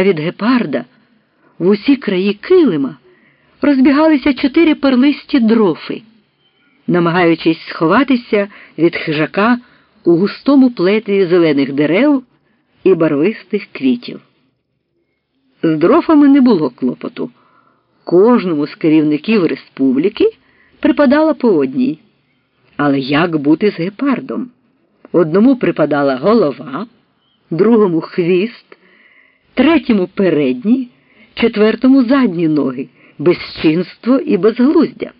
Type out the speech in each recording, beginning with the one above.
а від гепарда в усі краї килима розбігалися чотири перлисті дрофи, намагаючись сховатися від хижака у густому плетві зелених дерев і барвистих квітів. З дрофами не було клопоту. Кожному з керівників республіки припадала по одній. Але як бути з гепардом? Одному припадала голова, другому хвіст, третьому передні, четвертому задні ноги, безчинство і безглуздя.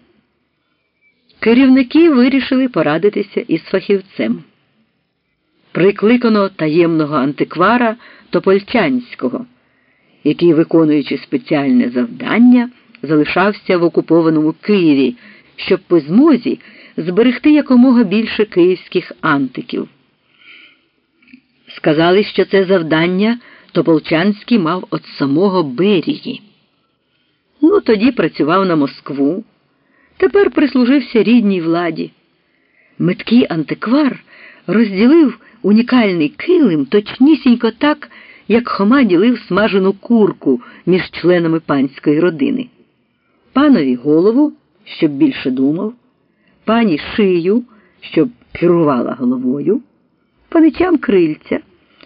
Керівники вирішили порадитися із фахівцем. Прикликано таємного антиквара Топольчанського, який, виконуючи спеціальне завдання, залишався в окупованому Києві, щоб по змозі зберегти якомога більше київських антиків. Сказали, що це завдання Тополчанський мав від самого Берії. Ну, тоді працював на Москву, тепер прислужився рідній владі. Меткий антиквар розділив унікальний килим точнісінько так, як Хома ділив смажену курку між членами панської родини. Панові голову, щоб більше думав, пані шию, щоб керувала головою, паничам крильця,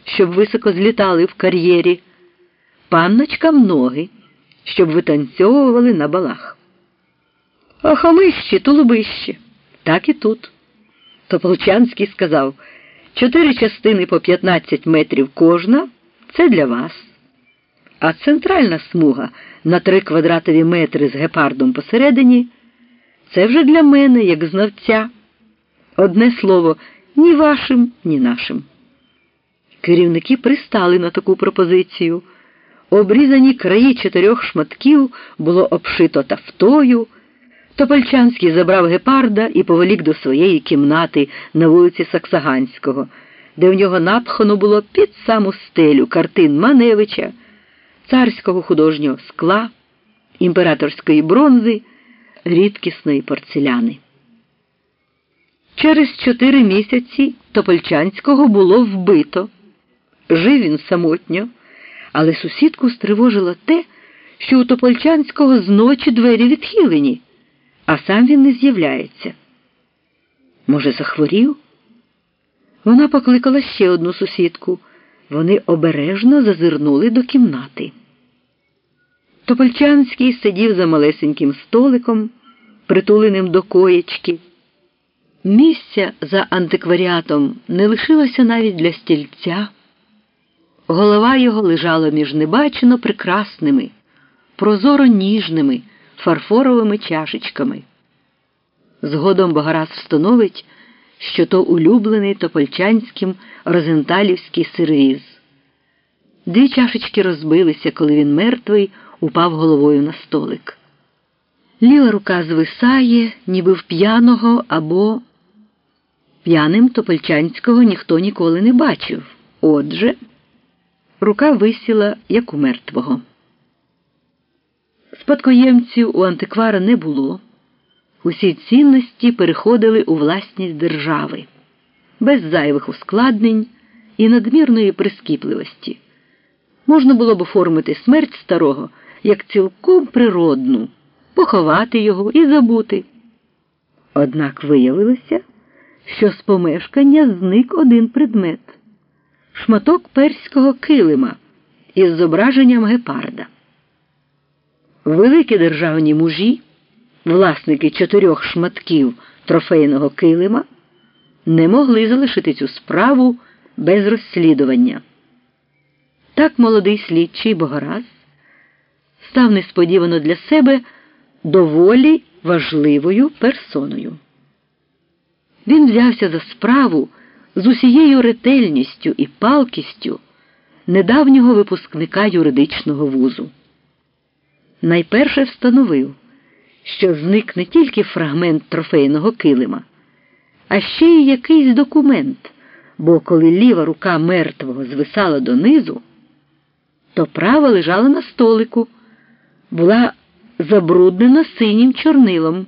щоб високо злітали в кар'єрі, панночкам ноги, щоб витанцьовували на балах. А хомищі, тулубищі, так і тут. Тополчанський сказав чотири частини по 15 метрів кожна це для вас. А центральна смуга на три квадратові метри з гепардом посередині це вже для мене, як знавця. Одне слово, ні вашим, ні нашим. Керівники пристали на таку пропозицію. Обрізані краї чотирьох шматків було обшито тафтою. Топольчанський забрав гепарда і повелік до своєї кімнати на вулиці Саксаганського, де в нього напхано було під саму стелю картин Маневича, царського художнього скла, імператорської бронзи, рідкісної порцеляни. Через чотири місяці Топольчанського було вбито. Жив він самотньо, але сусідку стривожило те, що у Топольчанського зночі двері відхилені а сам він не з'являється. Може, захворів? Вона покликала ще одну сусідку. Вони обережно зазирнули до кімнати. Топольчанський сидів за малесеньким столиком, притуленим до коєчки. Місця за антикваріатом не лишилося навіть для стільця. Голова його лежала між небачено прекрасними, прозоро ніжними фарфоровими чашечками. Згодом Богораз встановить, що то улюблений топольчанським розенталівський сервіз. Дві чашечки розбилися, коли він мертвий упав головою на столик. Ліва рука звисає, ніби в п'яного або п'яним топольчанського ніхто ніколи не бачив. Отже, рука висіла, як у мертвого. Спадкоємців у антиквара не було. Усі цінності переходили у власність держави, без зайвих ускладнень і надмірної прискіпливості. Можна було б оформити смерть старого як цілком природну, поховати його і забути. Однак виявилося, що з помешкання зник один предмет шматок перського килима із зображенням гепарда. Великі державні мужі, власники чотирьох шматків трофейного килима, не могли залишити цю справу без розслідування. Так молодий слідчий Богораз став несподівано для себе доволі важливою персоною. Він взявся за справу з усією ретельністю і палкістю недавнього випускника юридичного вузу найперше встановив, що зник не тільки фрагмент трофейного килима, а ще й якийсь документ, бо коли ліва рука мертвого звисала донизу, то права лежала на столику, була забруднена синім чорнилом,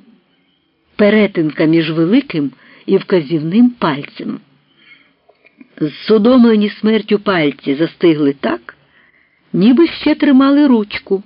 перетинка між великим і вказівним пальцем. Зсудомлені смертю пальці застигли так ніби ще тримали ручку.